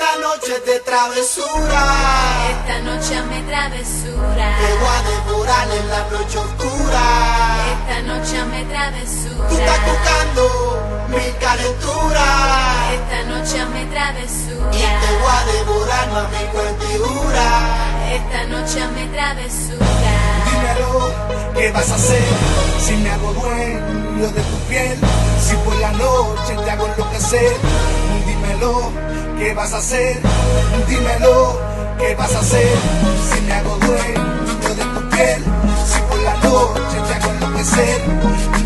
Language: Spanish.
Esta noche de travesura. Esta noche me travesura. Te voy a devorar en la noche oscura. Esta noche me travesura. Tú estás buscando mi calentura. Esta noche me travesura. Y te voy a devorar más mi cuentidura. Esta noche me travesura. Dímelo, ¿qué vas a hacer si me hago dueño de tu piel? Si por la noche te hago lo que enloquecer, dímelo ¿Qué vas a hacer? Dímelo, ¿qué vas a hacer? Si me hago dueño de tu piel, si por la noche te hago enloquecer